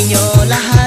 niño la